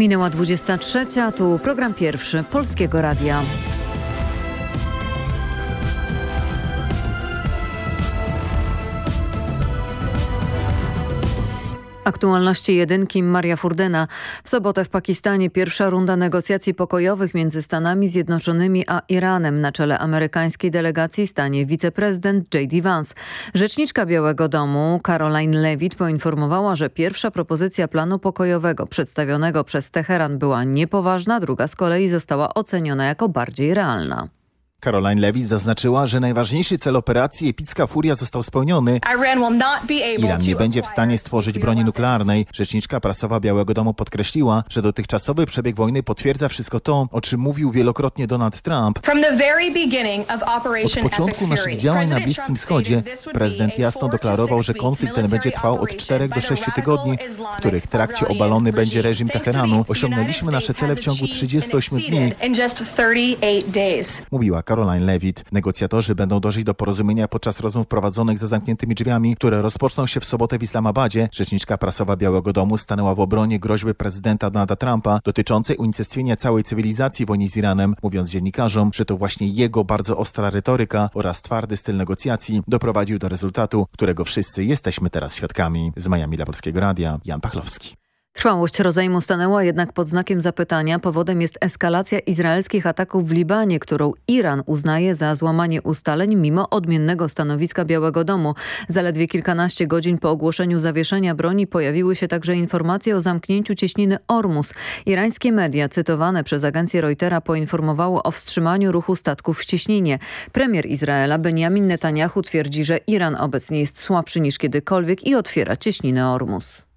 Minęła 23, tu program pierwszy Polskiego Radia. Aktualności jedynki Maria Furdyna. W sobotę w Pakistanie pierwsza runda negocjacji pokojowych między Stanami Zjednoczonymi a Iranem. Na czele amerykańskiej delegacji stanie wiceprezydent J.D. Vance. Rzeczniczka Białego Domu Caroline Levitt poinformowała, że pierwsza propozycja planu pokojowego przedstawionego przez Teheran była niepoważna, druga z kolei została oceniona jako bardziej realna. Caroline Levitt zaznaczyła, że najważniejszy cel operacji Epicka Furia został spełniony. Iran nie będzie w stanie stworzyć broni nuklearnej. Rzeczniczka prasowa Białego Domu podkreśliła, że dotychczasowy przebieg wojny potwierdza wszystko to, o czym mówił wielokrotnie Donald Trump. Od początku naszych działań na Bliskim Wschodzie prezydent jasno deklarował, że konflikt ten będzie trwał od 4 do 6 tygodni, w których trakcie obalony będzie reżim Teheranu. Osiągnęliśmy nasze cele w ciągu 38 dni. Mówiła Caroline Levitt. Negocjatorzy będą dążyć do porozumienia podczas rozmów prowadzonych za zamkniętymi drzwiami, które rozpoczną się w sobotę w Islamabadzie. Rzeczniczka prasowa Białego Domu stanęła w obronie groźby prezydenta Donalda Trumpa dotyczącej unicestwienia całej cywilizacji wojny z Iranem, mówiąc dziennikarzom, że to właśnie jego bardzo ostra retoryka oraz twardy styl negocjacji doprowadził do rezultatu, którego wszyscy jesteśmy teraz świadkami. Z Miami dla Polskiego Radia, Jan Pachlowski. Trwałość rozejmu stanęła jednak pod znakiem zapytania. Powodem jest eskalacja izraelskich ataków w Libanie, którą Iran uznaje za złamanie ustaleń mimo odmiennego stanowiska Białego Domu. Zaledwie kilkanaście godzin po ogłoszeniu zawieszenia broni pojawiły się także informacje o zamknięciu cieśniny Ormus. Irańskie media cytowane przez agencję Reutera poinformowało o wstrzymaniu ruchu statków w cieśninie. Premier Izraela Benjamin Netanyahu twierdzi, że Iran obecnie jest słabszy niż kiedykolwiek i otwiera cieśninę Ormus.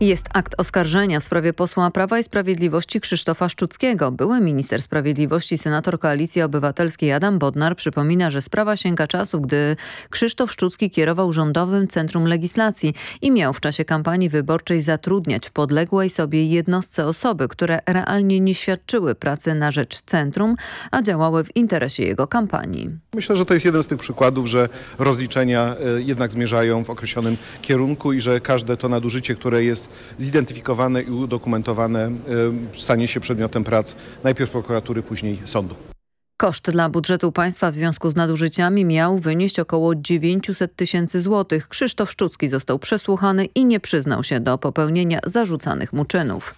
Jest akt oskarżenia w sprawie posła Prawa i Sprawiedliwości Krzysztofa Szczuckiego. Były minister sprawiedliwości, senator Koalicji Obywatelskiej Adam Bodnar przypomina, że sprawa sięga czasów, gdy Krzysztof Szczucki kierował Rządowym Centrum Legislacji i miał w czasie kampanii wyborczej zatrudniać w podległej sobie jednostce osoby, które realnie nie świadczyły pracy na rzecz centrum, a działały w interesie jego kampanii. Myślę, że to jest jeden z tych przykładów, że rozliczenia jednak zmierzają w określonym kierunku i że każde to nadużycie, które jest zidentyfikowane i udokumentowane stanie się przedmiotem prac najpierw prokuratury, później sądu. Koszt dla budżetu państwa w związku z nadużyciami miał wynieść około 900 tysięcy złotych. Krzysztof Szczucki został przesłuchany i nie przyznał się do popełnienia zarzucanych mu czynów.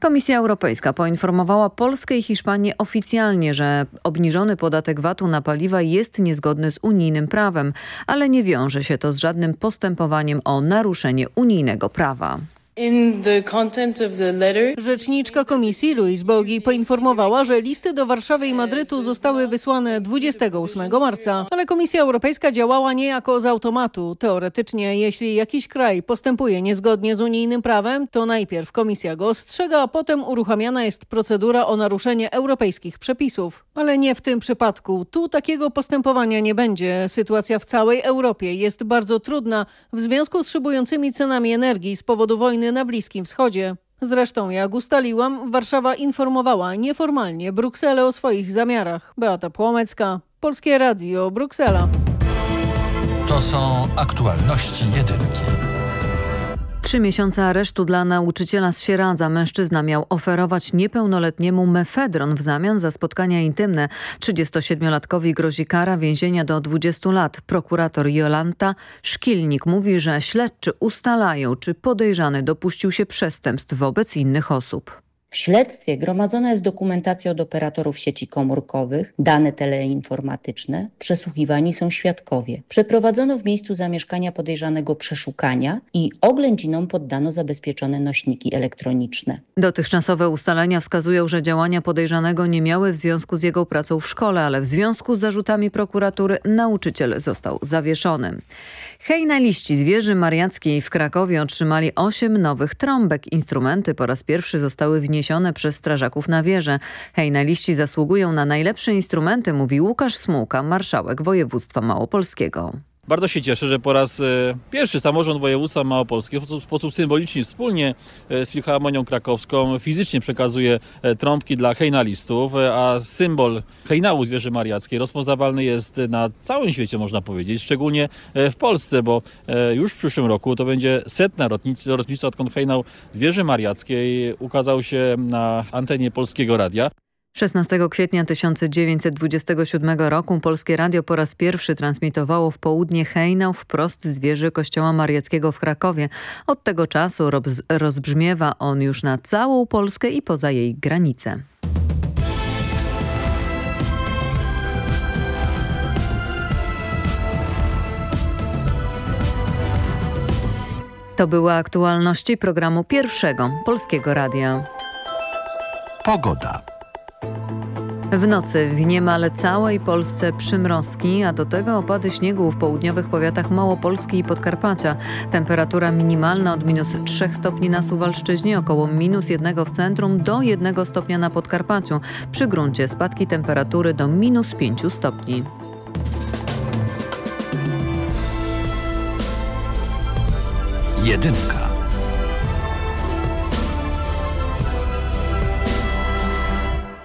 Komisja Europejska poinformowała Polskę i Hiszpanię oficjalnie, że obniżony podatek VAT-u na paliwa jest niezgodny z unijnym prawem, ale nie wiąże się to z żadnym postępowaniem o naruszenie unijnego prawa. Rzeczniczka komisji Louise Bogi poinformowała, że listy do Warszawy i Madrytu zostały wysłane 28 marca, ale Komisja Europejska działała niejako z automatu. Teoretycznie, jeśli jakiś kraj postępuje niezgodnie z unijnym prawem, to najpierw komisja go ostrzega, a potem uruchamiana jest procedura o naruszenie europejskich przepisów. Ale nie w tym przypadku. Tu takiego postępowania nie będzie. Sytuacja w całej Europie jest bardzo trudna w związku z szybującymi cenami energii z powodu wojny na Bliskim Wschodzie. Zresztą, jak ustaliłam, Warszawa informowała nieformalnie Brukselę o swoich zamiarach. Beata Płomecka, Polskie Radio, Bruksela. To są aktualności jedynki. Trzy miesiące aresztu dla nauczyciela z Sieradza. Mężczyzna miał oferować niepełnoletniemu mefedron w zamian za spotkania intymne. 37-latkowi grozi kara więzienia do 20 lat. Prokurator Jolanta Szkilnik mówi, że śledczy ustalają, czy podejrzany dopuścił się przestępstw wobec innych osób. W śledztwie gromadzona jest dokumentacja od operatorów sieci komórkowych, dane teleinformatyczne, przesłuchiwani są świadkowie. Przeprowadzono w miejscu zamieszkania podejrzanego przeszukania i oględzinom poddano zabezpieczone nośniki elektroniczne. Dotychczasowe ustalenia wskazują, że działania podejrzanego nie miały w związku z jego pracą w szkole, ale w związku z zarzutami prokuratury nauczyciel został zawieszony. Hejnaliści z wieży mariackiej w Krakowie otrzymali osiem nowych trąbek. Instrumenty po raz pierwszy zostały wniesione przez strażaków na wieżę. Hejnaliści zasługują na najlepsze instrumenty, mówi Łukasz Smułka, marszałek województwa małopolskiego. Bardzo się cieszę, że po raz e, pierwszy samorząd województwa małopolskiego w sposób symboliczny wspólnie e, z Filharmonią Krakowską fizycznie przekazuje e, trąbki dla hejnalistów, a symbol hejnału Zwierzy Mariackiej rozpoznawalny jest na całym świecie, można powiedzieć, szczególnie w Polsce, bo już w przyszłym roku to będzie setna rocznica, odkąd hejnał Zwierzy Mariackiej ukazał się na antenie Polskiego Radia. 16 kwietnia 1927 roku Polskie Radio po raz pierwszy transmitowało w południe hejnał wprost z wieży Kościoła Mariackiego w Krakowie. Od tego czasu rozbrzmiewa on już na całą Polskę i poza jej granice. To były aktualności programu pierwszego Polskiego Radia. Pogoda. W nocy w niemal całej Polsce przymrozki, a do tego opady śniegu w południowych powiatach Małopolski i Podkarpacia. Temperatura minimalna od minus 3 stopni na Suwalszczyźnie, około minus 1 w centrum do 1 stopnia na Podkarpaciu. Przy gruncie spadki temperatury do minus 5 stopni. Jedynka.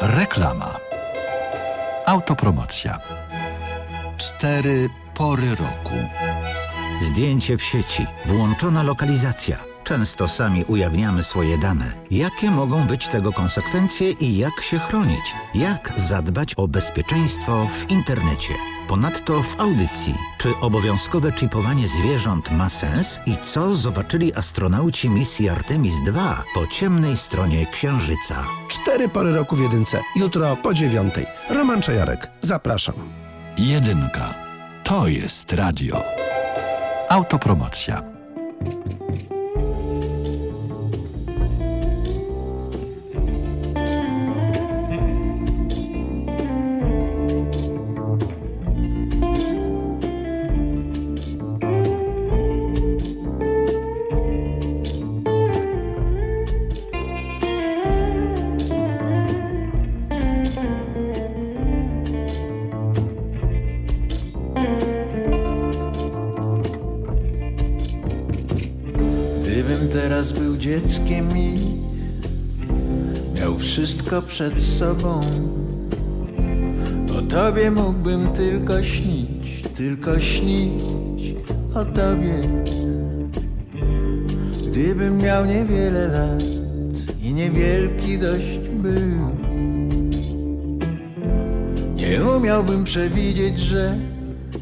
Reklama. Autopromocja. Cztery pory roku. Zdjęcie w sieci. Włączona lokalizacja. Często sami ujawniamy swoje dane. Jakie mogą być tego konsekwencje i jak się chronić? Jak zadbać o bezpieczeństwo w internecie? Ponadto w audycji, czy obowiązkowe czipowanie zwierząt ma sens i co zobaczyli astronauci misji Artemis II po ciemnej stronie Księżyca. Cztery pory roku w jedynce. Jutro po dziewiątej. Roman Czajarek. Zapraszam. Jedynka. To jest radio. Autopromocja. Wszystko przed sobą. O tobie mógłbym tylko śnić, tylko śnić o tobie. Gdybym miał niewiele lat i niewielki dość był, nie umiałbym przewidzieć, że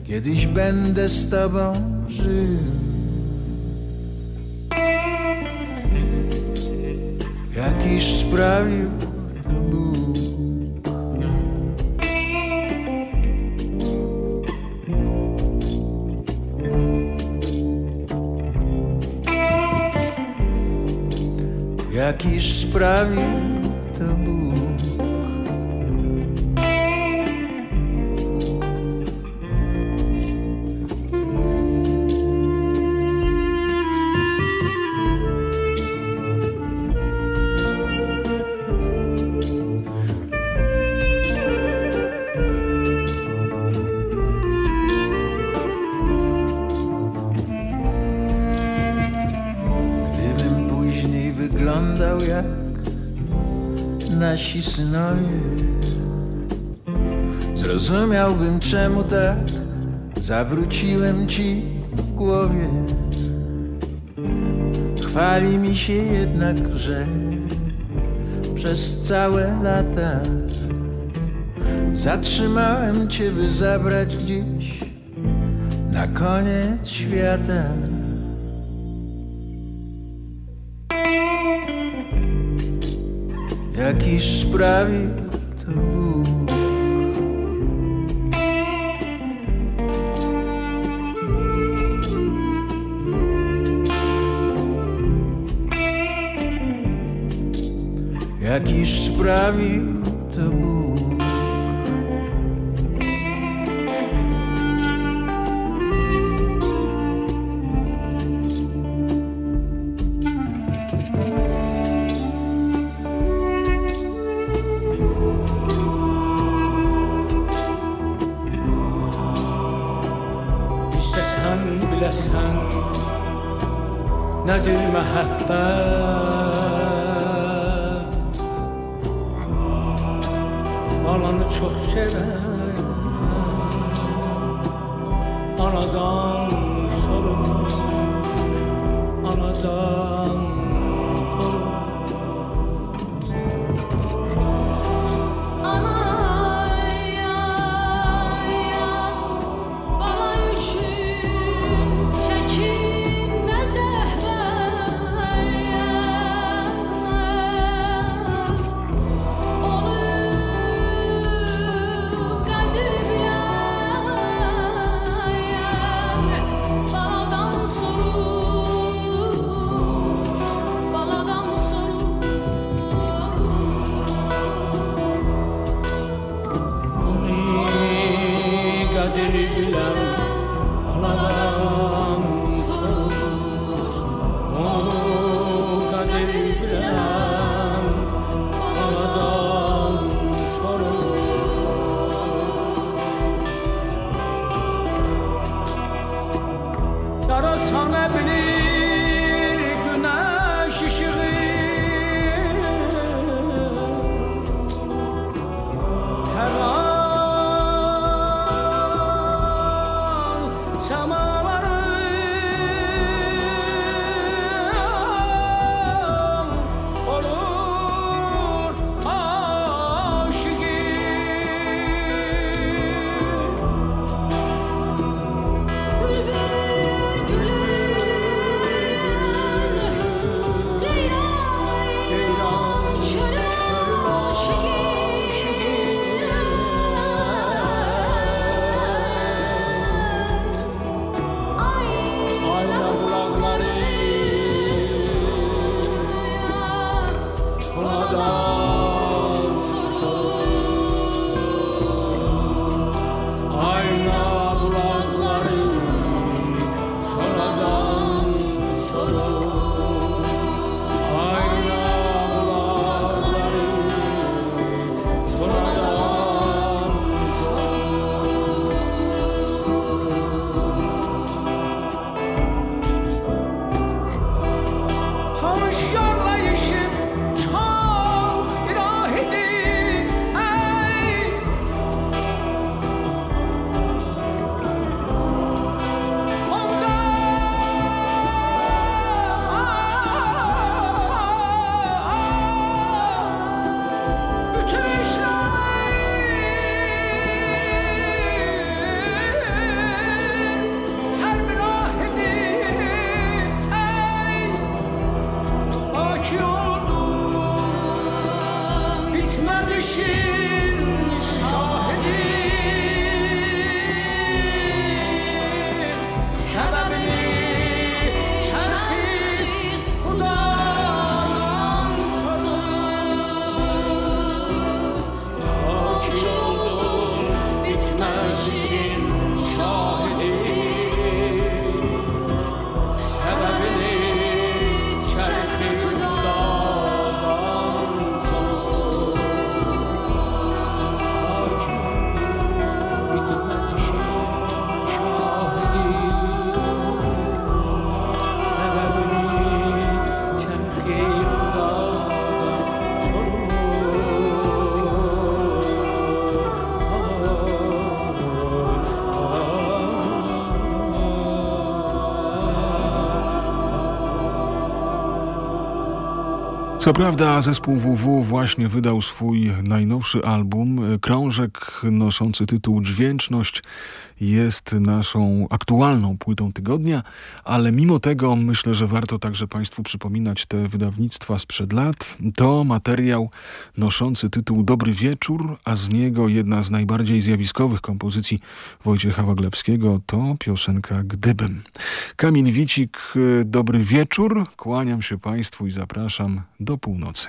kiedyś będę z tobą żył. jakiś sprawił Jakiś sprawił Zrozumiałbym czemu tak zawróciłem ci w głowie. Chwali mi się jednak, że przez całe lata Zatrzymałem cię, by zabrać gdzieś na koniec świata jakiś sprawi to Bóg. Jakiś sprawi to Bóg. Co prawda zespół WW właśnie wydał swój najnowszy album, krążek noszący tytuł Dźwięczność jest naszą aktualną płytą tygodnia, ale mimo tego myślę, że warto także Państwu przypominać te wydawnictwa sprzed lat. To materiał noszący tytuł Dobry Wieczór, a z niego jedna z najbardziej zjawiskowych kompozycji Wojciecha Waglewskiego to piosenka Gdybym. Kamil Wicik, dobry wieczór, kłaniam się Państwu i zapraszam do północy.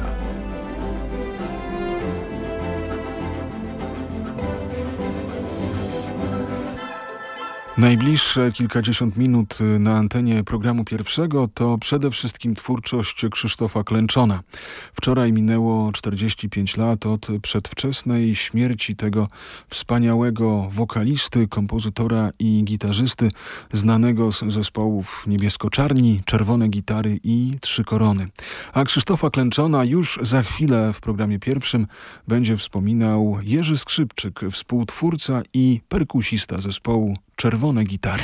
Najbliższe kilkadziesiąt minut na antenie programu pierwszego to przede wszystkim twórczość Krzysztofa Klęczona. Wczoraj minęło 45 lat od przedwczesnej śmierci tego wspaniałego wokalisty, kompozytora i gitarzysty znanego z zespołów Niebiesko-Czarni, Czerwone Gitary i Trzy Korony. A Krzysztofa Klęczona już za chwilę w programie pierwszym będzie wspominał Jerzy Skrzypczyk, współtwórca i perkusista zespołu czerwone gitary.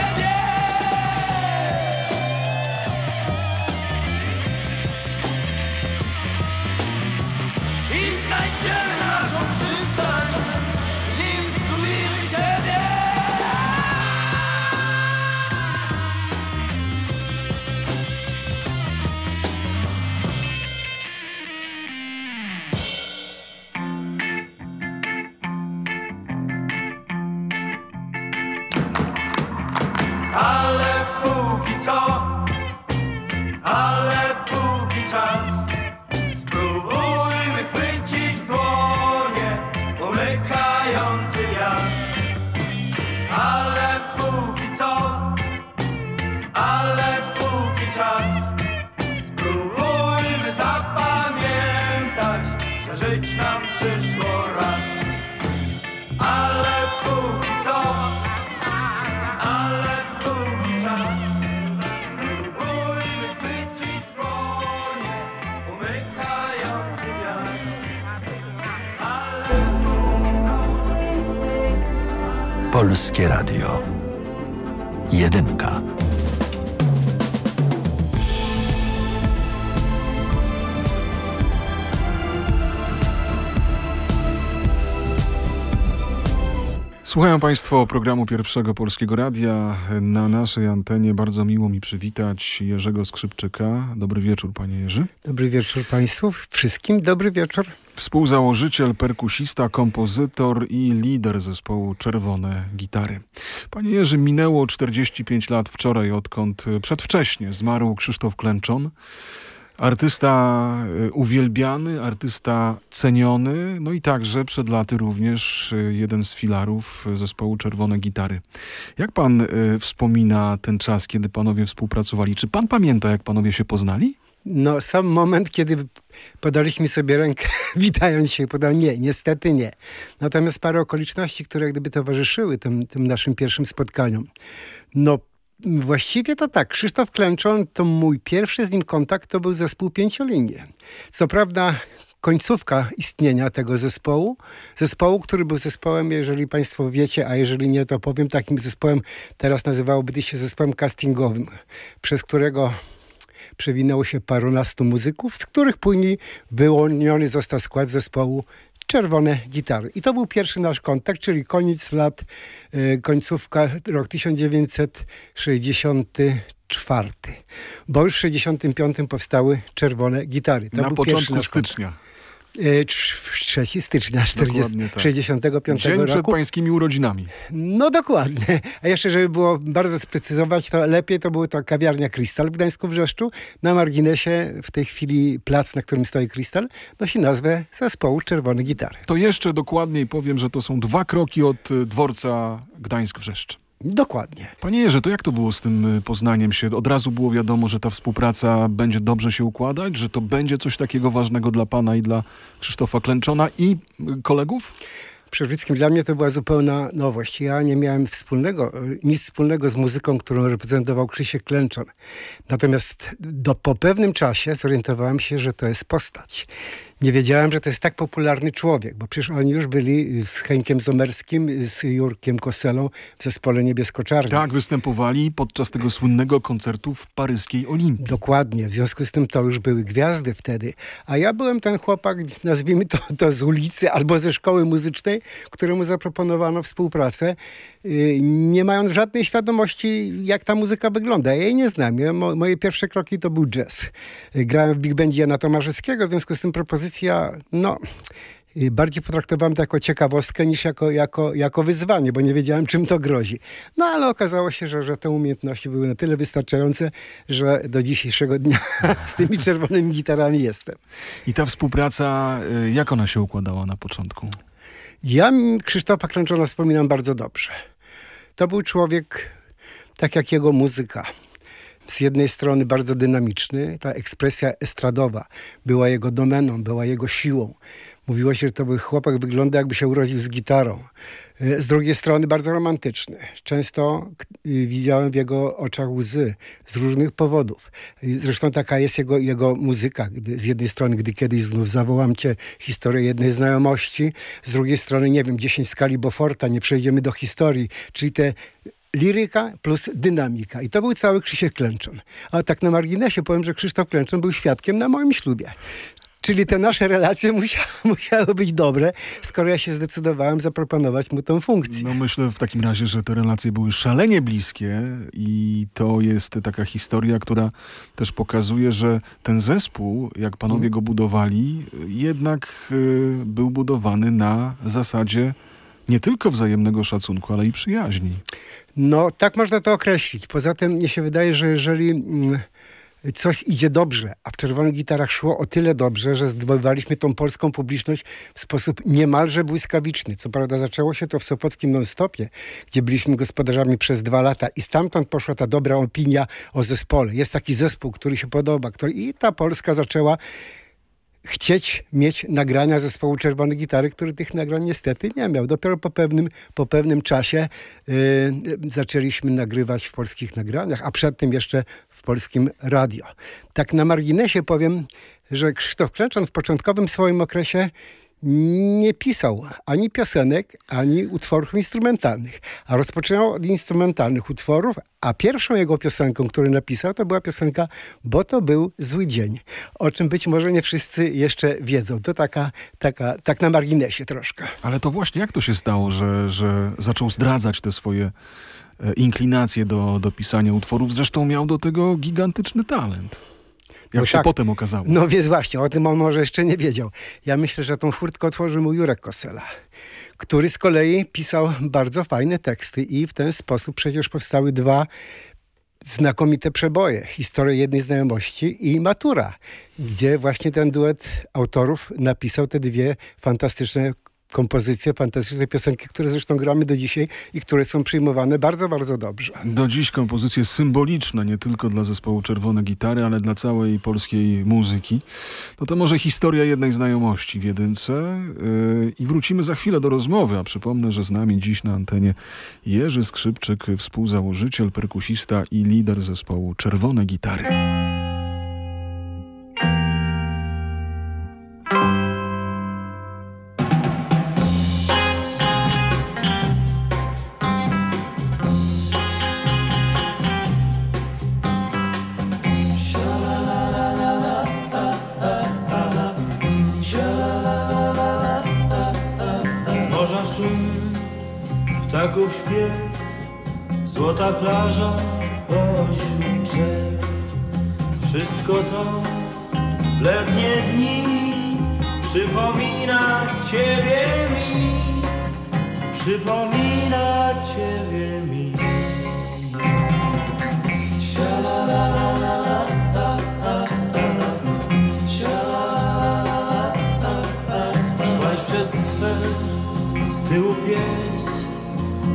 Słuchają Państwo programu Pierwszego Polskiego Radia. Na naszej antenie bardzo miło mi przywitać Jerzego Skrzypczyka. Dobry wieczór, panie Jerzy. Dobry wieczór Państwu. Wszystkim dobry wieczór. Współzałożyciel, perkusista, kompozytor i lider zespołu Czerwone Gitary. Panie Jerzy, minęło 45 lat wczoraj, odkąd przedwcześnie zmarł Krzysztof Klęczon. Artysta y, uwielbiany, artysta ceniony, no i także przed laty również y, jeden z filarów zespołu Czerwone Gitary. Jak pan wspomina ten czas, kiedy panowie współpracowali? Czy pan pamięta, jak panowie się poznali? No, sam moment, kiedy podaliśmy sobie rękę, witając się, podał nie, niestety nie. Natomiast parę okoliczności, które gdyby towarzyszyły tym, tym naszym pierwszym spotkaniom. No, Właściwie to tak. Krzysztof Klęczon to mój pierwszy z nim kontakt to był zespół Pięciolinie. Co prawda końcówka istnienia tego zespołu. Zespołu, który był zespołem, jeżeli Państwo wiecie, a jeżeli nie, to powiem, takim zespołem, teraz nazywałoby się zespołem castingowym, przez którego przewinęło się parunastu muzyków, z których później wyłoniony został skład zespołu czerwone gitary. I to był pierwszy nasz kontakt, czyli koniec lat, y, końcówka, rok 1964. Bo już w 1965 powstały czerwone gitary. To Na był początku stycznia. 3 stycznia 40, tak. 65 Dzień roku. przed pańskimi urodzinami. No dokładnie. A jeszcze, żeby było bardzo sprecyzować, to lepiej to było to kawiarnia Krystal w Gdańsku Wrzeszczu. Na marginesie w tej chwili plac, na którym stoi Krystal, nosi nazwę zespołu Czerwone Gitary. To jeszcze dokładniej powiem, że to są dwa kroki od y, dworca Gdańsk-Wrzeszcz. Dokładnie. Panie Jerzy, to jak to było z tym y, poznaniem się? Od razu było wiadomo, że ta współpraca będzie dobrze się układać, że to będzie coś takiego ważnego dla pana i dla Krzysztofa Klęczona i y, kolegów? Przede wszystkim dla mnie to była zupełna nowość. Ja nie miałem wspólnego, nic wspólnego z muzyką, którą reprezentował Krzysiek Klęczon. Natomiast do, po pewnym czasie zorientowałem się, że to jest postać. Nie wiedziałem, że to jest tak popularny człowiek, bo przecież oni już byli z Henkiem Zomerskim, z Jurkiem Koselą w zespole Niebiesko-Czarnym. Tak, występowali podczas tego słynnego koncertu w paryskiej Olimpii. Dokładnie, w związku z tym to już były gwiazdy wtedy. A ja byłem ten chłopak, nazwijmy to, to z ulicy albo ze szkoły muzycznej, któremu zaproponowano współpracę, yy, nie mając żadnej świadomości, jak ta muzyka wygląda. Ja jej nie znam. Ja, mo, moje pierwsze kroki to był jazz. Yy, grałem w Big Bandzie Jana Tomaszewskiego, w związku z tym propozycja, no bardziej potraktowałem to jako ciekawostkę niż jako, jako, jako wyzwanie, bo nie wiedziałem, czym to grozi. No ale okazało się, że, że te umiejętności były na tyle wystarczające, że do dzisiejszego dnia z tymi czerwonymi gitarami jestem. I ta współpraca, jak ona się układała na początku? Ja Krzysztofa Klęczona wspominam bardzo dobrze. To był człowiek, tak jak jego muzyka z jednej strony bardzo dynamiczny, ta ekspresja estradowa była jego domeną, była jego siłą. Mówiło się, że to był chłopak, wygląda jakby się urodził z gitarą. Z drugiej strony bardzo romantyczny. Często widziałem w jego oczach łzy z różnych powodów. Zresztą taka jest jego, jego muzyka. Gdy, z jednej strony, gdy kiedyś znów zawołam cię historię jednej znajomości, z drugiej strony, nie wiem, 10 skali Beauforta, nie przejdziemy do historii, czyli te liryka plus dynamika. I to był cały Krzysiek Klęczon. A tak na marginesie powiem, że Krzysztof Klęczon był świadkiem na moim ślubie. Czyli te nasze relacje musiały, musiały być dobre, skoro ja się zdecydowałem zaproponować mu tą funkcję. No myślę w takim razie, że te relacje były szalenie bliskie i to jest taka historia, która też pokazuje, że ten zespół, jak panowie go budowali, jednak y, był budowany na zasadzie nie tylko wzajemnego szacunku, ale i przyjaźni. No, tak można to określić. Poza tym mnie się wydaje, że jeżeli mm, coś idzie dobrze, a w Czerwonych Gitarach szło o tyle dobrze, że zdobywaliśmy tą polską publiczność w sposób niemalże błyskawiczny. Co prawda zaczęło się to w Sopockim non-stopie, gdzie byliśmy gospodarzami przez dwa lata i stamtąd poszła ta dobra opinia o zespole. Jest taki zespół, który się podoba, który i ta Polska zaczęła chcieć mieć nagrania zespołu Czerwone Gitary, który tych nagrań niestety nie miał. Dopiero po pewnym, po pewnym czasie yy, zaczęliśmy nagrywać w polskich nagraniach, a przedtem jeszcze w polskim radio. Tak na marginesie powiem, że Krzysztof Klęczan w początkowym swoim okresie nie pisał ani piosenek, ani utworów instrumentalnych, a rozpoczynał od instrumentalnych utworów, a pierwszą jego piosenką, którą napisał, to była piosenka Bo to był zły dzień, o czym być może nie wszyscy jeszcze wiedzą. To taka, taka tak na marginesie troszkę. Ale to właśnie jak to się stało, że, że zaczął zdradzać te swoje e, inklinacje do, do pisania utworów? Zresztą miał do tego gigantyczny talent. Jak no się tak. potem okazało. No więc właśnie, o tym on może jeszcze nie wiedział. Ja myślę, że tą furtkę otworzył mu Jurek Kosela, który z kolei pisał bardzo fajne teksty i w ten sposób przecież powstały dwa znakomite przeboje. Historia jednej znajomości i Matura, gdzie właśnie ten duet autorów napisał te dwie fantastyczne kompozycje, fantastyczne piosenki, które zresztą gramy do dzisiaj i które są przyjmowane bardzo, bardzo dobrze. Do dziś kompozycje symboliczne, nie tylko dla zespołu Czerwone Gitary, ale dla całej polskiej muzyki. No to może historia jednej znajomości w jedynce yy, i wrócimy za chwilę do rozmowy, a przypomnę, że z nami dziś na antenie Jerzy Skrzypczyk, współzałożyciel, perkusista i lider zespołu Czerwone Gitary. Ptaków śpiew, złota plaża pośród drzew. Wszystko to w letnie dni przypomina Ciebie mi, przypomina Ciebie mi.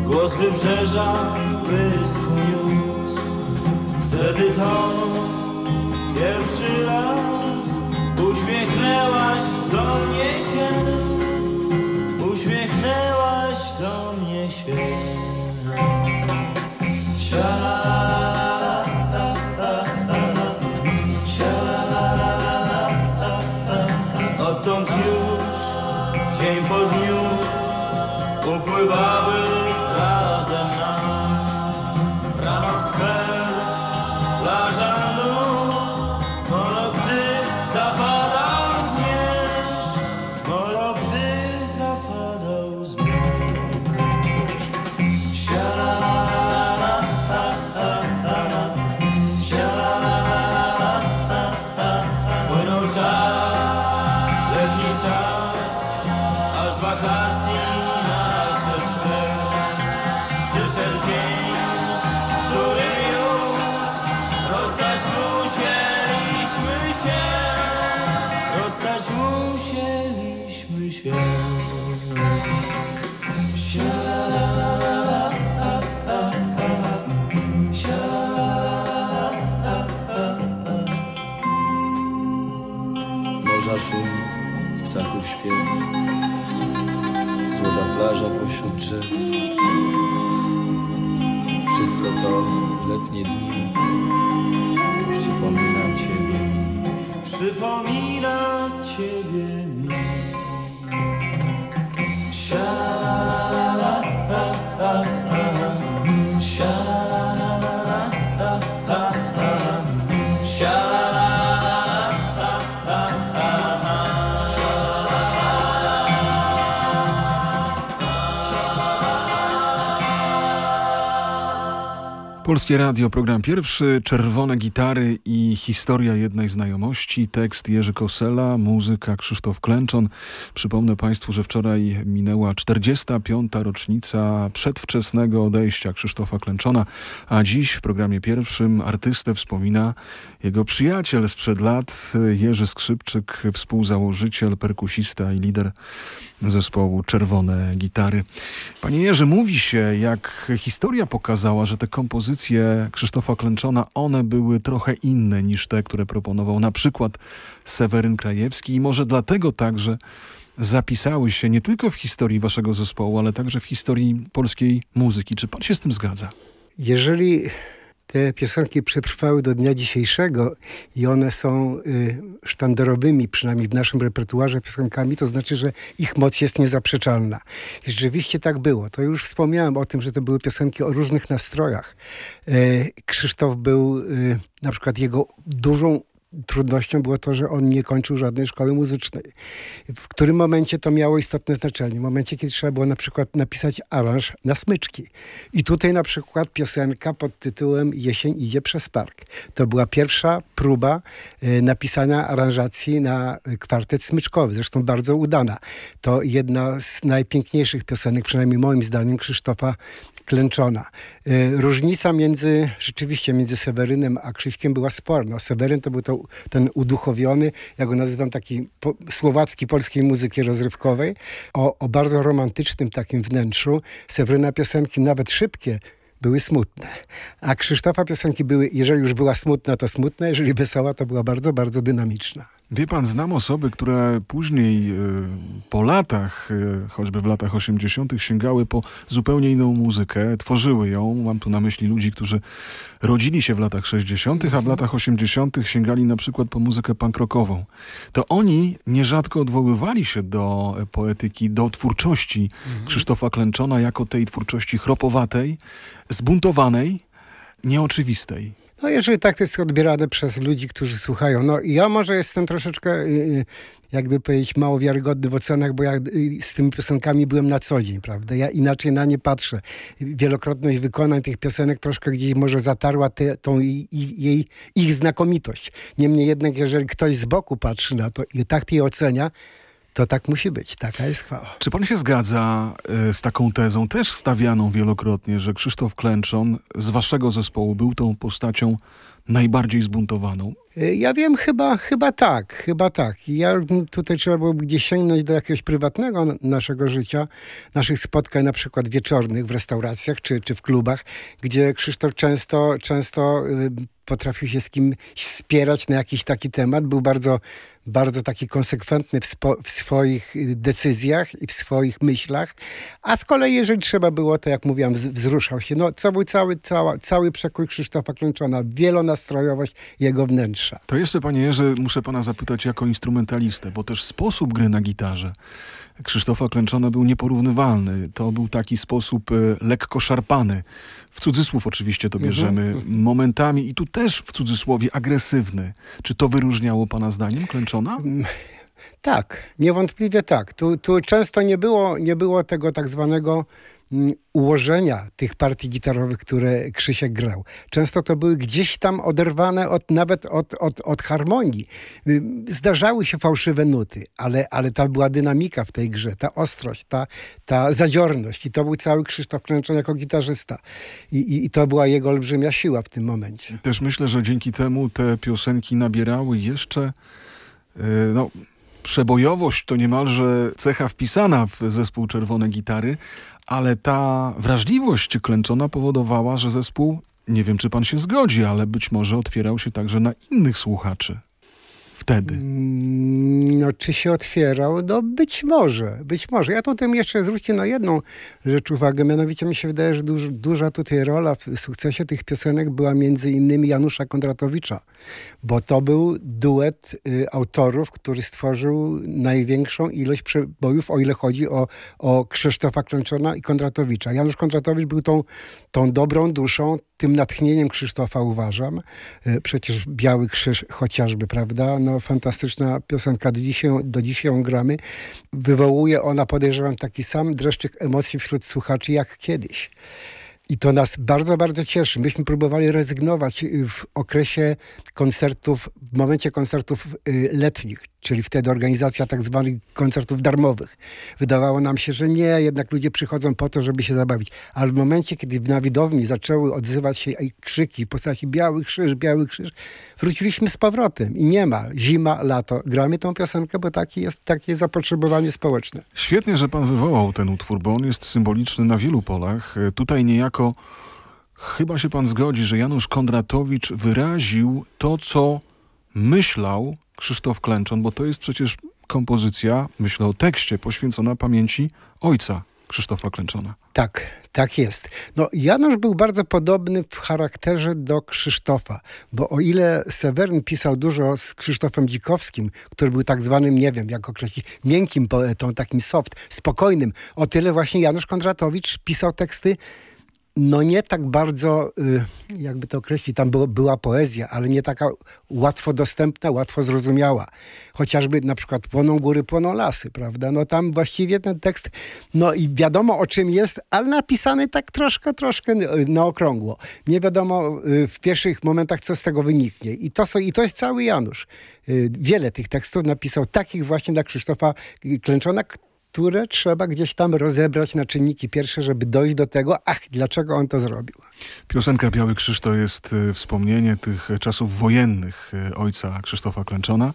Głos wybrzeża niósł Wtedy to pierwszy raz. Uśmiechnęłaś do mnie się. Uśmiechnęłaś do mnie się. Odtąd już dzień po dniu upływały 是。Polskie Radio, program pierwszy, czerwone gitary i historia jednej znajomości, tekst Jerzy Kosela, muzyka Krzysztof Klęczon. Przypomnę Państwu, że wczoraj minęła 45. rocznica przedwczesnego odejścia Krzysztofa Klęczona, a dziś w programie pierwszym artystę wspomina jego przyjaciel sprzed lat, Jerzy Skrzypczyk, współzałożyciel, perkusista i lider zespołu Czerwone Gitary. Panie Jerzy, mówi się, jak historia pokazała, że te kompozycje Krzysztofa Klęczona, one były trochę inne niż te, które proponował na przykład Seweryn Krajewski i może dlatego także zapisały się nie tylko w historii waszego zespołu, ale także w historii polskiej muzyki. Czy pan się z tym zgadza? Jeżeli te piosenki przetrwały do dnia dzisiejszego i one są y, sztandarowymi, przynajmniej w naszym repertuarze piosenkami, to znaczy, że ich moc jest niezaprzeczalna. I rzeczywiście tak było. To już wspomniałem o tym, że to były piosenki o różnych nastrojach. Y, Krzysztof był, y, na przykład jego dużą trudnością było to, że on nie kończył żadnej szkoły muzycznej. W którym momencie to miało istotne znaczenie? W momencie, kiedy trzeba było na przykład napisać aranż na smyczki. I tutaj na przykład piosenka pod tytułem Jesień idzie przez park. To była pierwsza próba y, napisania aranżacji na kwartet smyczkowy, zresztą bardzo udana. To jedna z najpiękniejszych piosenek, przynajmniej moim zdaniem, Krzysztofa Klęczona. Y, różnica między, rzeczywiście między Sewerynem a Krzyśkiem była spora. No, Seweryn to był to, ten uduchowiony, ja go nazywam taki po, słowacki polskiej muzyki rozrywkowej, o, o bardzo romantycznym takim wnętrzu. Seweryna piosenki, nawet szybkie, były smutne. A Krzysztofa piosenki były, jeżeli już była smutna, to smutna, jeżeli wesoła, to była bardzo, bardzo dynamiczna. Wie pan, znam osoby, które później e, po latach, e, choćby w latach 80., sięgały po zupełnie inną muzykę, tworzyły ją. Mam tu na myśli ludzi, którzy rodzili się w latach 60., a w latach 80. sięgali na przykład po muzykę punk rockową. To oni nierzadko odwoływali się do poetyki, do twórczości mhm. Krzysztofa Klęczona jako tej twórczości chropowatej, zbuntowanej, nieoczywistej. No jeżeli tak to jest odbierane przez ludzi, którzy słuchają. No ja może jestem troszeczkę, y, y, jakby powiedzieć, mało wiarygodny w ocenach, bo ja y, z tymi piosenkami byłem na co dzień, prawda? Ja inaczej na nie patrzę. Wielokrotność wykonań tych piosenek troszkę gdzieś może zatarła te, tą jej, ich znakomitość. Niemniej jednak, jeżeli ktoś z boku patrzy na to i tak je ocenia, to tak musi być, taka jest chwała. Czy pan się zgadza y, z taką tezą, też stawianą wielokrotnie, że Krzysztof Klęczon z waszego zespołu był tą postacią najbardziej zbuntowaną? Y, ja wiem, chyba, chyba tak, chyba tak. Ja tutaj trzeba było gdzieś sięgnąć do jakiegoś prywatnego naszego życia, naszych spotkań na przykład wieczornych w restauracjach czy, czy w klubach, gdzie Krzysztof często, często y, potrafił się z kimś spierać na jakiś taki temat. Był bardzo, bardzo taki konsekwentny w, spo, w, swoich y, decyzjach i w swoich myślach. A z kolei, jeżeli trzeba było, to jak mówiłam, wzruszał się. No, to był cały, cała, cały przekrój Krzysztofa Klęczona. Wielonastrojowość jego wnętrza. To jeszcze, panie Jerzy, muszę pana zapytać jako instrumentalistę, bo też sposób gry na gitarze Krzysztofa Klęczona był nieporównywalny. To był taki sposób e, lekko szarpany. W cudzysłów oczywiście to bierzemy. Mhm. Momentami i tu też w cudzysłowie agresywny. Czy to wyróżniało pana zdaniem Klęczona? Mm, tak, niewątpliwie tak. Tu, tu często nie było, nie było tego tak zwanego ułożenia tych partii gitarowych, które Krzysiek grał. Często to były gdzieś tam oderwane od, nawet od, od, od harmonii. Zdarzały się fałszywe nuty, ale, ale ta była dynamika w tej grze, ta ostrość, ta, ta zadziorność i to był cały Krzysztof Klęczon jako gitarzysta. I, i, I to była jego olbrzymia siła w tym momencie. Też myślę, że dzięki temu te piosenki nabierały jeszcze yy, no, przebojowość to niemalże cecha wpisana w zespół Czerwone Gitary, ale ta wrażliwość klęczona powodowała, że zespół, nie wiem czy pan się zgodzi, ale być może otwierał się także na innych słuchaczy wtedy? Mm, no, czy się otwierał? No, być może, być może. Ja tutaj jeszcze zwróćcie na jedną rzecz uwagę, mianowicie mi się wydaje, że duż, duża tutaj rola w sukcesie tych piosenek była między innymi Janusza Kondratowicza, bo to był duet y, autorów, który stworzył największą ilość przebojów, o ile chodzi o, o Krzysztofa Klęczona i Kondratowicza. Janusz Kondratowicz był tą, tą dobrą duszą, tym natchnieniem Krzysztofa uważam. Y, przecież Biały Krzyż chociażby, prawda? no, fantastyczna piosenka, do dzisiaj, do dzisiaj ją gramy. Wywołuje ona, podejrzewam, taki sam dreszczyk emocji wśród słuchaczy jak kiedyś. I to nas bardzo, bardzo cieszy. Myśmy próbowali rezygnować w okresie koncertów, w momencie koncertów y, letnich, czyli wtedy organizacja tak zwanych koncertów darmowych. Wydawało nam się, że nie, jednak ludzie przychodzą po to, żeby się zabawić. Ale w momencie, kiedy na widowni zaczęły odzywać się krzyki w postaci Biały Krzyż, Biały Krzyż, wróciliśmy z powrotem i nie ma. Zima, lato. Gramy tą piosenkę, bo taki jest, takie jest zapotrzebowanie społeczne. Świetnie, że pan wywołał ten utwór, bo on jest symboliczny na wielu polach. Tutaj niejako chyba się pan zgodzi, że Janusz Kondratowicz wyraził to, co myślał Krzysztof Klęczon, bo to jest przecież kompozycja, myślę o tekście, poświęcona pamięci ojca Krzysztofa Klęczona. Tak, tak jest. No, Janusz był bardzo podobny w charakterze do Krzysztofa, bo o ile Seweryn pisał dużo z Krzysztofem Dzikowskim, który był tak zwanym, nie wiem, jak określić, miękkim poetą, takim soft, spokojnym, o tyle właśnie Janusz Kondratowicz pisał teksty no nie tak bardzo, y, jakby to określić, tam było, była poezja, ale nie taka łatwo dostępna, łatwo zrozumiała. Chociażby na przykład płoną góry, płoną lasy, prawda? No tam właściwie ten tekst, no i wiadomo o czym jest, ale napisany tak troszkę, troszkę na okrągło. Nie wiadomo y, w pierwszych momentach, co z tego wyniknie. I to, są, i to jest cały Janusz. Y, wiele tych tekstów napisał takich właśnie dla Krzysztofa Klęczona, które trzeba gdzieś tam rozebrać na czynniki pierwsze, żeby dojść do tego, ach, dlaczego on to zrobił. Piosenka Biały Krzyż to jest y, wspomnienie tych czasów wojennych y, ojca Krzysztofa Klęczona.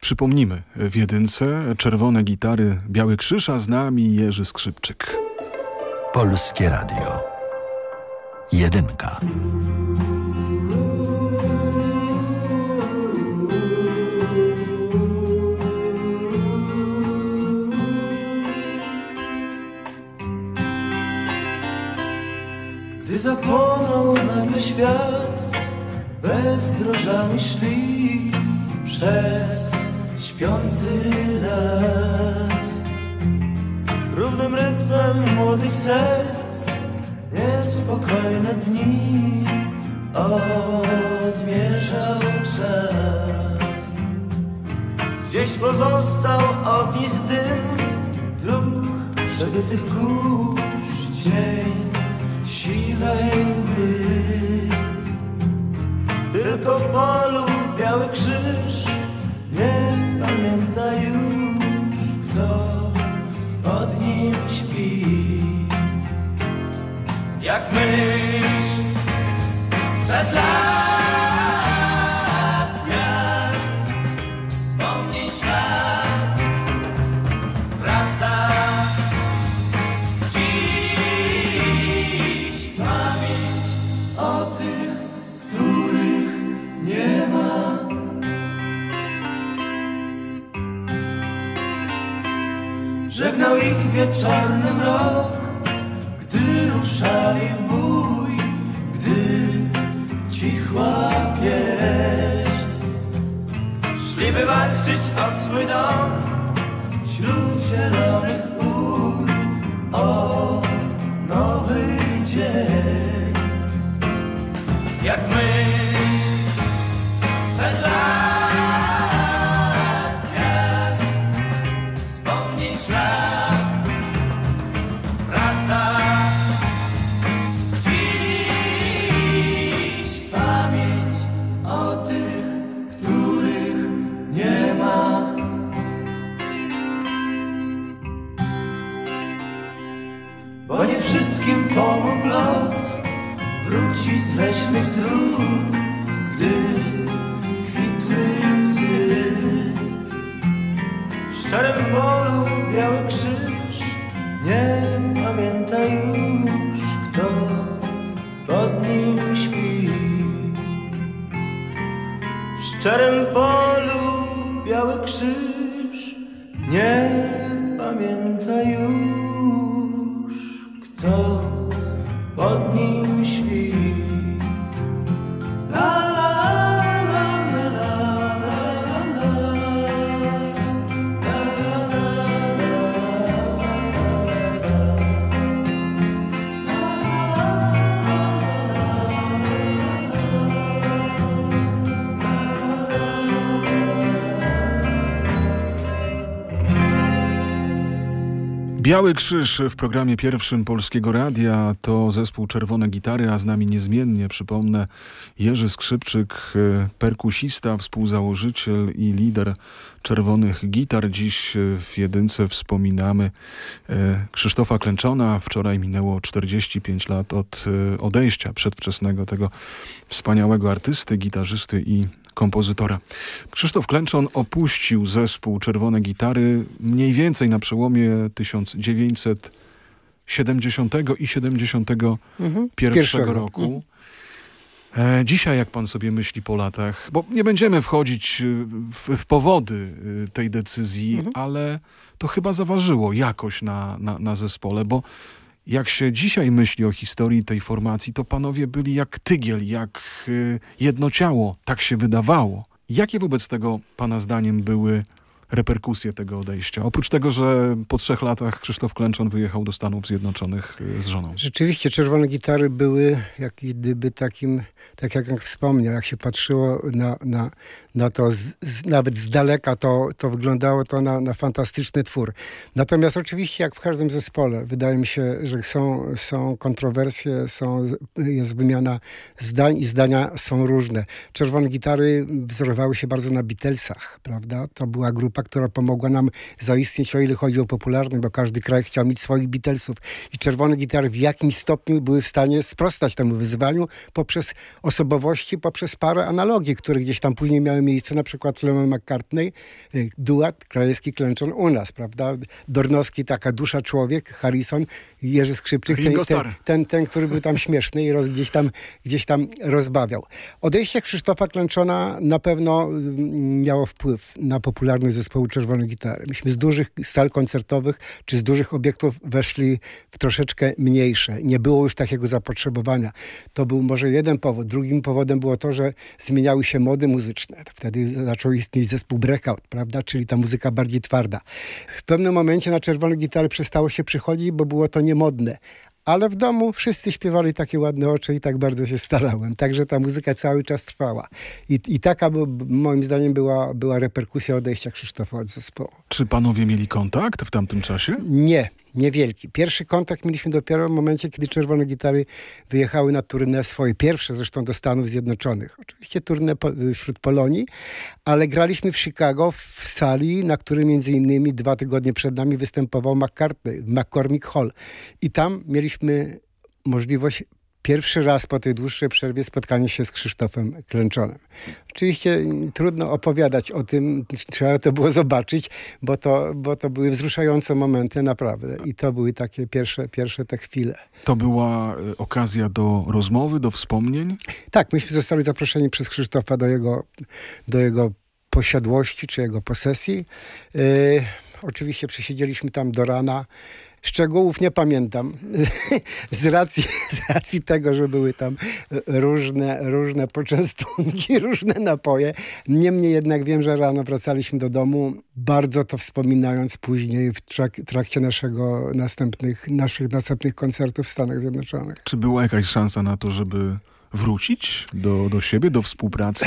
Przypomnimy w jedynce czerwone gitary Biały Krzyż, a z nami Jerzy Skrzypczyk. Polskie Radio. Jedynka. Zapłonął nagle świat, bezdrożami szli przez śpiący las. Równym rytmem młodych serc, niespokojne dni odmierzał czas. Gdzieś pozostał ognisk dym, dróg przebytych kurz, dzień siwej mgły. Tylko w polu biały krzyż nie pamięta już, kto pod nim śpi. Jak myśl sprzed lat. Żegnał ich wieczorny mrok, gdy ruszali w bój, gdy cichła pieśń. Szli walczyć o twój dom wśród zielonych Biały Krzyż w programie pierwszym Polskiego Radia to zespół Czerwone Gitary, a z nami niezmiennie, przypomnę, Jerzy Skrzypczyk, e, perkusista, współzałożyciel i lider Czerwonych Gitar. Dziś e, w jedynce wspominamy e, Krzysztofa Klęczona. Wczoraj minęło 45 lat od odejścia przedwczesnego tego wspaniałego artysty, gitarzysty i kompozytora. Krzysztof Klęczon opuścił zespół Czerwone Gitary mniej więcej na przełomie 1970 i 71 mhm. roku. Mhm. E, dzisiaj, jak pan sobie myśli po latach, bo nie będziemy wchodzić w, w powody y, tej decyzji, mhm. ale to chyba zaważyło jakoś na, na, na zespole, bo jak się dzisiaj myśli o historii tej formacji, to panowie byli jak tygiel, jak y, jedno ciało, tak się wydawało. Jakie wobec tego pana zdaniem były reperkusje tego odejścia? Oprócz tego, że po trzech latach Krzysztof Klęczon wyjechał do Stanów Zjednoczonych y, z żoną. Rzeczywiście czerwone gitary były jak gdyby takim, tak jak wspomniał, jak się patrzyło na, na, na to z, z, nawet z daleka, to, to wyglądało to na, na fantastyczny twór. Natomiast oczywiście jak w każdym zespole, wydaje mi się, że są, są kontrowersje, są, jest wymiana zdań i zdania są różne. Czerwone gitary wzorowały się bardzo na Beatlesach, prawda? To była grupa, która pomogła nam zaistnieć, o ile chodzi o popularność, bo każdy kraj chciał mieć swoich Beatlesów. I czerwone gitary w jakimś stopniu były w stanie sprostać temu wyzwaniu poprzez osobowości, poprzez parę analogii, które gdzieś tam później miały miejsce, na przykład Lennon McCartney, y, duet krajewski klęczą u nas, prawda? Dornowski, taka dusza człowiek, Harrison, Jerzy Skrzypczyk, ten, ten, ten, ten, który był tam śmieszny i roz, gdzieś, tam, gdzieś tam rozbawiał. Odejście Krzysztofa Klęczona na pewno mm, miało wpływ na popularność zespołu Czerwonej Gitary. Myśmy z dużych sal koncertowych czy z dużych obiektów weszli w troszeczkę mniejsze. Nie było już takiego zapotrzebowania. To był może jeden powód. Drugim powodem było to, że zmieniały się mody muzyczne. Wtedy zaczął istnieć zespół Breakout, prawda? Czyli ta muzyka bardziej twarda. W pewnym momencie na Czerwone Gitary przestało się przychodzić, bo było to niemodne ale w domu wszyscy śpiewali takie ładne oczy i tak bardzo się starałem. Także ta muzyka cały czas trwała. I, i taka moim zdaniem była, była reperkusja odejścia Krzysztofa od zespołu. Czy panowie mieli kontakt w tamtym czasie? Nie niewielki. Pierwszy kontakt mieliśmy dopiero w momencie, kiedy Czerwone Gitary wyjechały na turnę swoje, pierwsze zresztą do Stanów Zjednoczonych. Oczywiście turnę po, wśród Polonii, ale graliśmy w Chicago w sali, na której między innymi dwa tygodnie przed nami występował McCartney, McCormick Hall. I tam mieliśmy możliwość pierwszy raz po tej dłuższej przerwie spotkanie się z Krzysztofem Klęczonem. Oczywiście trudno opowiadać o tym, trzeba to było zobaczyć, bo to, bo to były wzruszające momenty naprawdę i to były takie pierwsze, pierwsze te chwile. To była e, okazja do rozmowy, do wspomnień? Tak, myśmy zostali zaproszeni przez Krzysztofa do jego, do jego posiadłości czy jego posesji. Yy, oczywiście przesiedzieliśmy tam do rana. Szczegółów nie pamiętam z racji, z racji tego, że były tam różne, różne poczęstunki, różne napoje. Niemniej jednak wiem, że rano wracaliśmy do domu, bardzo to wspominając później w trakcie naszego następnych, naszych następnych koncertów w Stanach Zjednoczonych. Czy była jakaś szansa na to, żeby wrócić do, do siebie, do współpracy?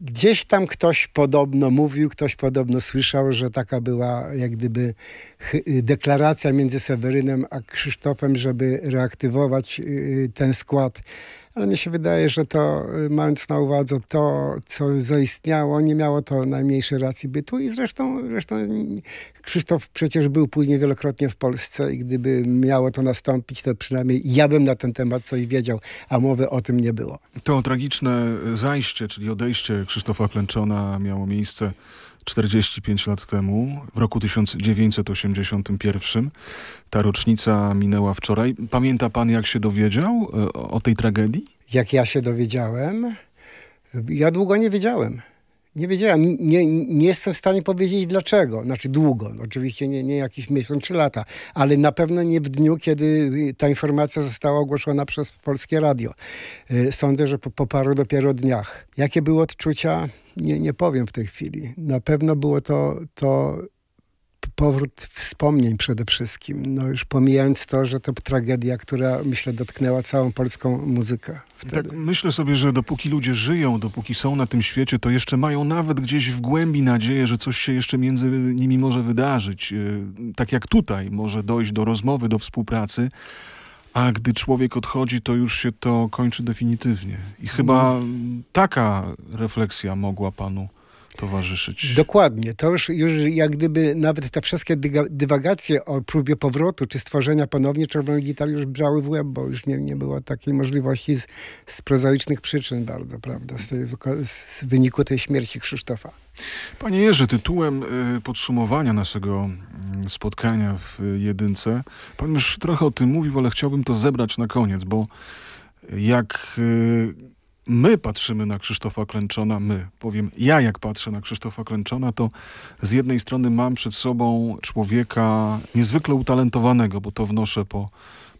Gdzieś tam ktoś podobno mówił, ktoś podobno słyszał, że taka była jak gdyby deklaracja między Sewerynem a Krzysztofem, żeby reaktywować y, ten skład ale mi się wydaje, że to, y, mając na uwadze to, co zaistniało, nie miało to najmniejszej racji bytu i zresztą, zresztą Krzysztof przecież był później wielokrotnie w Polsce i gdyby miało to nastąpić, to przynajmniej ja bym na ten temat coś wiedział, a mowy o tym nie było. To tragiczne zajście, czyli odejście Krzysztofa Klęczona miało miejsce 45 lat temu, w roku 1981. Ta rocznica minęła wczoraj. Pamięta pan, jak się dowiedział e, o tej tragedii? Jak ja się dowiedziałem? Ja długo nie wiedziałem. Nie wiedziałem, nie, nie jestem w stanie powiedzieć dlaczego. Znaczy długo, oczywiście nie, nie jakiś miesiąc czy lata, ale na pewno nie w dniu, kiedy ta informacja została ogłoszona przez Polskie Radio. E, sądzę, że po, po paru dopiero dniach. Jakie były odczucia? Nie, nie powiem w tej chwili. Na pewno było to, to powrót wspomnień przede wszystkim. No już pomijając to, że to tragedia, która myślę dotknęła całą polską muzykę. Tak, myślę sobie, że dopóki ludzie żyją, dopóki są na tym świecie, to jeszcze mają nawet gdzieś w głębi nadzieję, że coś się jeszcze między nimi może wydarzyć. E, tak jak tutaj może dojść do rozmowy, do współpracy, a gdy człowiek odchodzi, to już się to kończy definitywnie. I chyba no. taka refleksja mogła panu towarzyszyć. Dokładnie. To już, już jak gdyby nawet te wszystkie dywagacje o próbie powrotu czy stworzenia ponownie czerwonej gitary już brzały w łeb, bo już nie, nie było takiej możliwości z, z prozaicznych przyczyn bardzo, prawda, z, tej, z wyniku tej śmierci Krzysztofa. Panie Jerzy, tytułem y, podsumowania naszego y, spotkania w Jedynce, pan już trochę o tym mówił, ale chciałbym to zebrać na koniec, bo jak y, my patrzymy na Krzysztofa Klęczona, my, powiem ja jak patrzę na Krzysztofa Klęczona, to z jednej strony mam przed sobą człowieka niezwykle utalentowanego, bo to wnoszę po,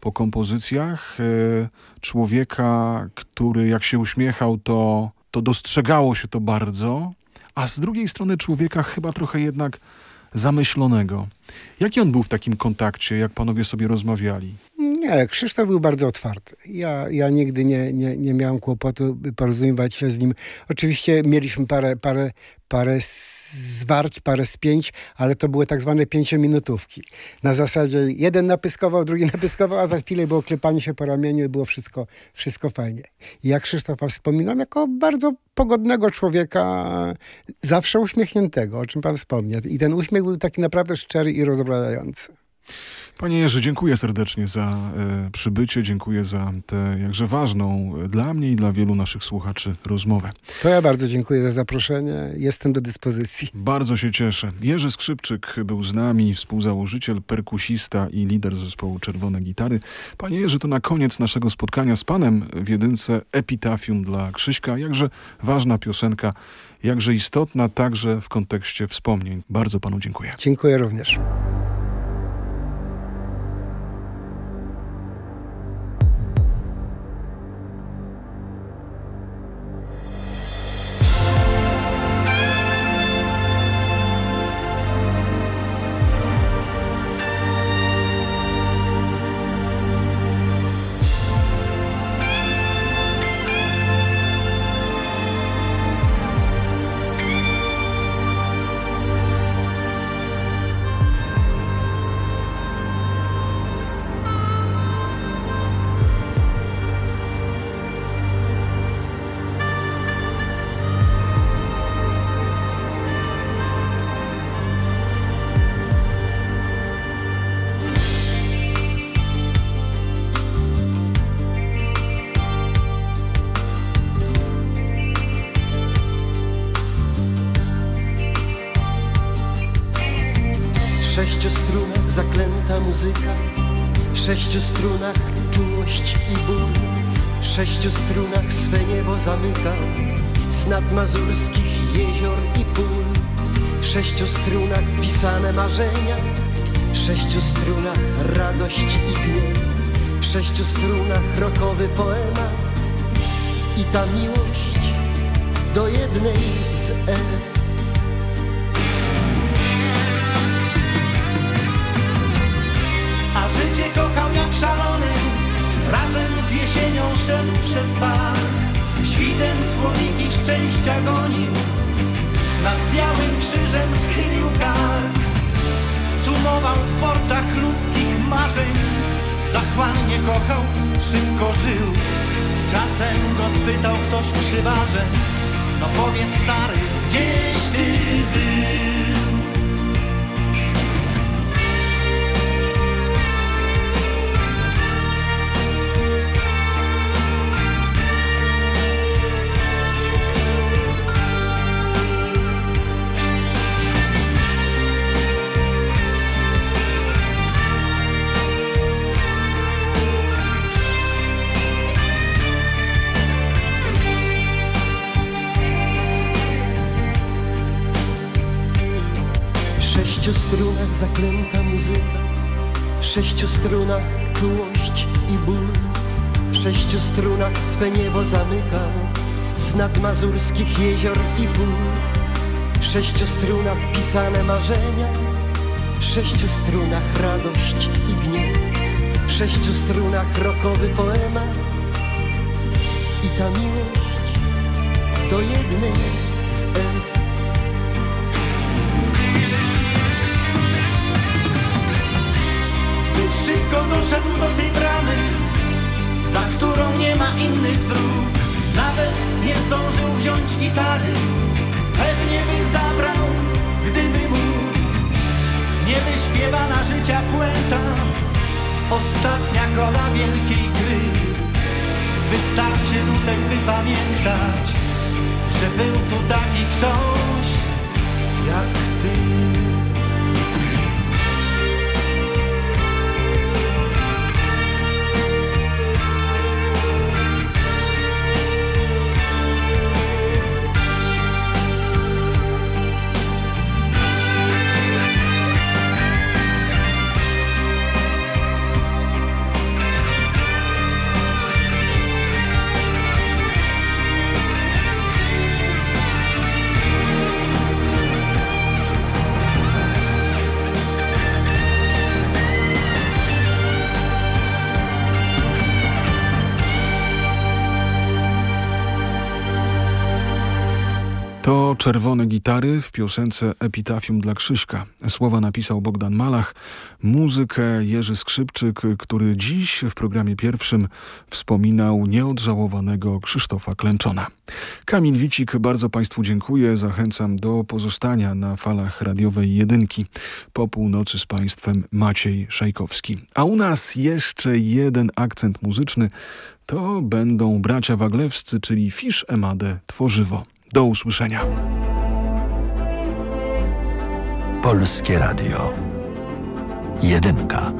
po kompozycjach, e, człowieka, który jak się uśmiechał, to, to dostrzegało się to bardzo, a z drugiej strony człowieka chyba trochę jednak zamyślonego. Jaki on był w takim kontakcie, jak panowie sobie rozmawiali? Nie, Krzysztof był bardzo otwarty. Ja, ja nigdy nie, nie, nie miałem kłopotu, porozumiewać się z nim. Oczywiście mieliśmy parę, parę, parę zwarć, parę spięć, ale to były tak zwane pięciominutówki. Na zasadzie jeden napyskował, drugi napyskował, a za chwilę było klepanie się po ramieniu i było wszystko, wszystko fajnie. I jak Krzysztofa wspominam, jako bardzo pogodnego człowieka, zawsze uśmiechniętego, o czym pan wspomniał. I ten uśmiech był taki naprawdę szczery i rozbrajający. Panie Jerzy, dziękuję serdecznie za e, przybycie, dziękuję za tę jakże ważną e, dla mnie i dla wielu naszych słuchaczy rozmowę. To ja bardzo dziękuję za zaproszenie, jestem do dyspozycji. Bardzo się cieszę. Jerzy Skrzypczyk był z nami, współzałożyciel, perkusista i lider zespołu Czerwone Gitary. Panie Jerzy, to na koniec naszego spotkania z panem w jedynce Epitafium dla Krzyśka, jakże ważna piosenka, jakże istotna także w kontekście wspomnień. Bardzo panu dziękuję. Dziękuję również. Sześciu strunach czułość i ból. W sześciu strunach swe niebo zamykał Z nadmazurskich jezior i pól. W sześciu strunach pisane marzenia. W sześciu strunach radość i gniew. W sześciu strunach rokowy poemat. I ta miłość do jednej z F szedł przez park Świtem słoniki szczęścia gonił. Nad białym krzyżem schylił kark Sumował w portach ludzkich marzeń. Zachłannie kochał, szybko żył. Czasem go spytał ktoś przy barze. No powiedz stary, gdzieś ty był sześciu strunach zaklęta muzyka, w sześciu strunach czułość i ból, w sześciu strunach swe niebo zamykał, z nadmazurskich jezior i pól, w sześciu strunach wpisane marzenia, w sześciu strunach radość i gniew, w sześciu strunach rokowy poemat i ta miłość do jednej z elf. Szybko doszedł do tej bramy, za którą nie ma innych dróg. Nawet nie zdążył wziąć gitary, pewnie by zabrał, gdyby mógł. Niewyśpiewana życia puenta, ostatnia kola wielkiej gry. Wystarczy nutek, by pamiętać, że był tu taki ktoś jak ty. Czerwone gitary w piosence Epitafium dla Krzyśka. Słowa napisał Bogdan Malach, muzykę Jerzy Skrzypczyk, który dziś w programie pierwszym wspominał nieodżałowanego Krzysztofa Klęczona. Kamil Wicik, bardzo Państwu dziękuję. Zachęcam do pozostania na falach radiowej jedynki. Po północy z Państwem Maciej Szajkowski. A u nas jeszcze jeden akcent muzyczny. To będą bracia Waglewscy, czyli Fisz Emade Tworzywo. Do usłyszenia. Polskie Radio. Jedynka.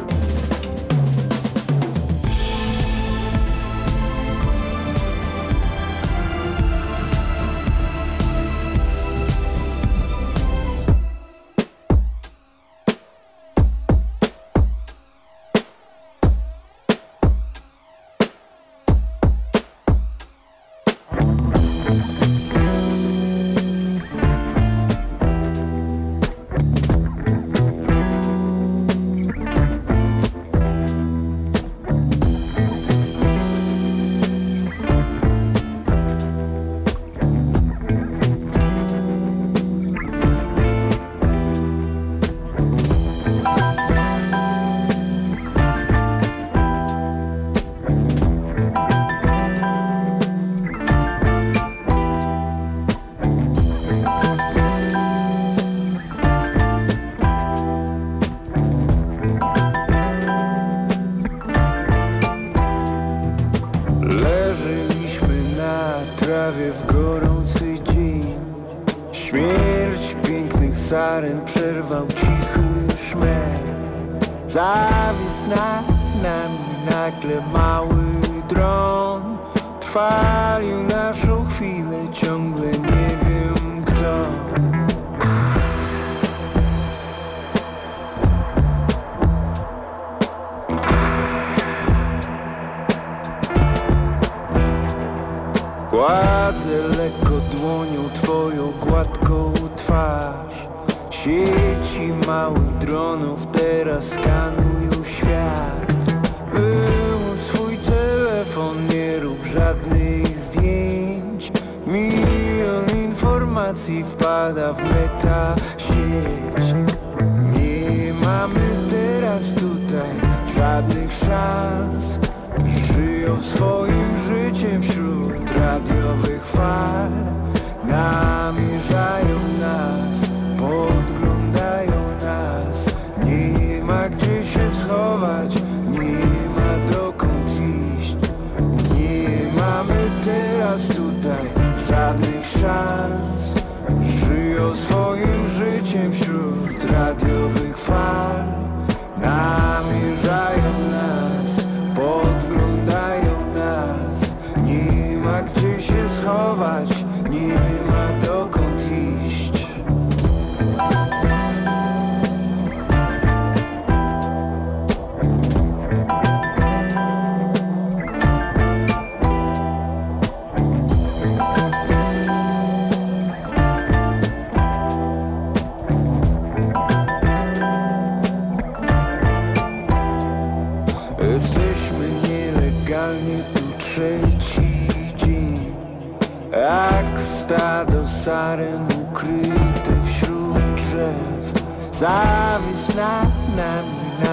Teraz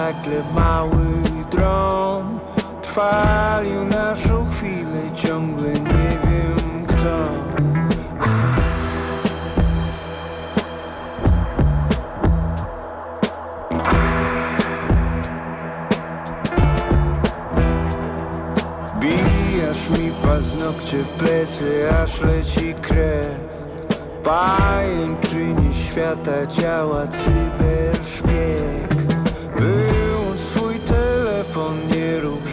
nagle mały dron Trwalił naszą chwilę, ciągle nie wiem kto. Wbijasz mi paznokcie w plecy, aż leci krew. Pajęczyni świata działa cyberszpieg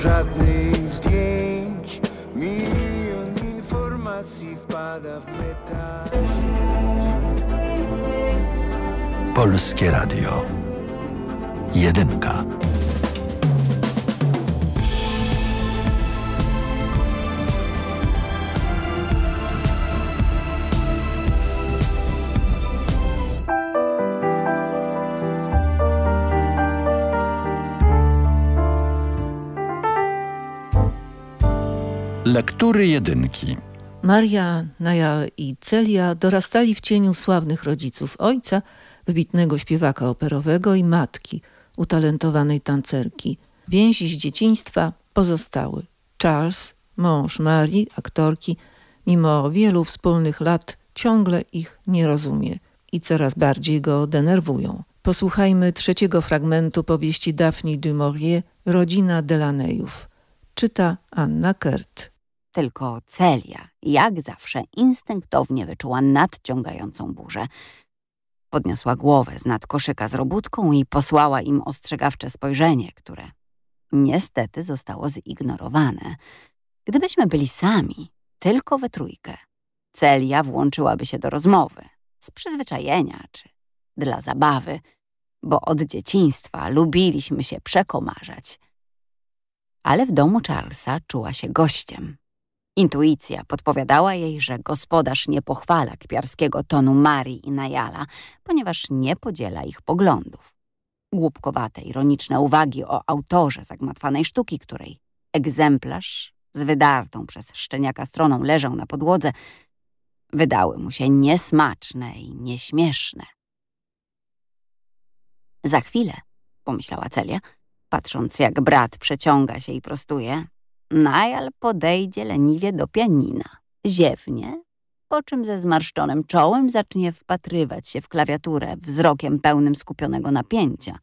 żadnych zdjęć Milion informacji wpada w metasieć Polskie Radio. Jedynka. Lektury jedynki. Maria, Najal i Celia dorastali w cieniu sławnych rodziców ojca, wybitnego śpiewaka operowego i matki, utalentowanej tancerki. Więzi z dzieciństwa pozostały. Charles, mąż Marii, aktorki, mimo wielu wspólnych lat ciągle ich nie rozumie i coraz bardziej go denerwują. Posłuchajmy trzeciego fragmentu powieści Daphne du Maurier Rodzina Delaneyów. Czyta Anna Kert. Tylko Celia, jak zawsze, instynktownie wyczuła nadciągającą burzę. Podniosła głowę z nad koszyka z robótką i posłała im ostrzegawcze spojrzenie, które niestety zostało zignorowane. Gdybyśmy byli sami, tylko we trójkę, Celia włączyłaby się do rozmowy, z przyzwyczajenia czy dla zabawy, bo od dzieciństwa lubiliśmy się przekomarzać. Ale w domu Charlesa czuła się gościem. Intuicja podpowiadała jej, że gospodarz nie pochwala kpiarskiego tonu Marii i Najala, ponieważ nie podziela ich poglądów. Głupkowate, ironiczne uwagi o autorze zagmatwanej sztuki, której egzemplarz z wydartą przez szczeniaka stroną leżał na podłodze, wydały mu się niesmaczne i nieśmieszne. Za chwilę, pomyślała Celia, patrząc jak brat przeciąga się i prostuje, Najal podejdzie leniwie do pianina, ziewnie, po czym ze zmarszczonym czołem zacznie wpatrywać się w klawiaturę wzrokiem pełnym skupionego napięcia.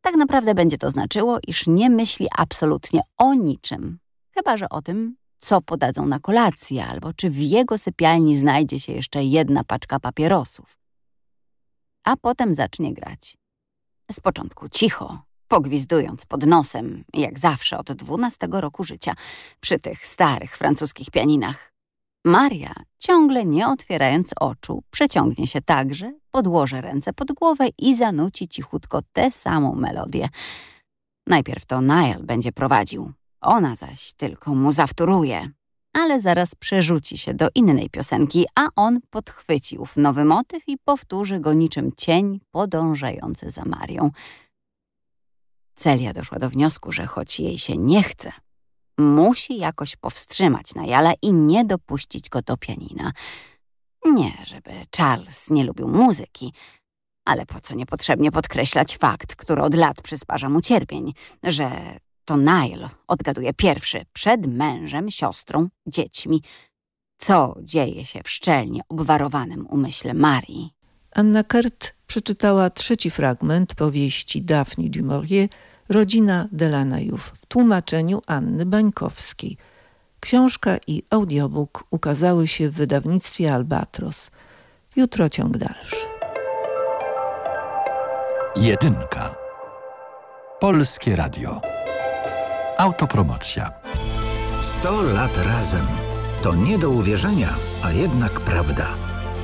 Tak naprawdę będzie to znaczyło, iż nie myśli absolutnie o niczym, chyba że o tym, co podadzą na kolację, albo czy w jego sypialni znajdzie się jeszcze jedna paczka papierosów. A potem zacznie grać. Z początku cicho, pogwizdując pod nosem, jak zawsze od dwunastego roku życia, przy tych starych francuskich pianinach. Maria, ciągle nie otwierając oczu, przeciągnie się także, podłoży ręce pod głowę i zanuci cichutko tę samą melodię. Najpierw to Niall będzie prowadził, ona zaś tylko mu zawtóruje, ale zaraz przerzuci się do innej piosenki, a on podchwyci ów nowy motyw i powtórzy go niczym cień podążający za Marią. Celia doszła do wniosku, że choć jej się nie chce, musi jakoś powstrzymać Najala i nie dopuścić go do pianina. Nie, żeby Charles nie lubił muzyki, ale po co niepotrzebnie podkreślać fakt, który od lat przysparza mu cierpień, że to Nile odgaduje pierwszy przed mężem, siostrą, dziećmi. Co dzieje się w szczelnie obwarowanym umyśle Marii? Anna Kert przeczytała trzeci fragment powieści Daphne du Maurier Rodzina Delaneyów w tłumaczeniu Anny Bańkowskiej. Książka i audiobook ukazały się w wydawnictwie Albatros. Jutro ciąg dalszy. Jedynka. Polskie Radio. Autopromocja. 100 lat razem. To nie do uwierzenia, a jednak prawda.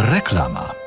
Reklama.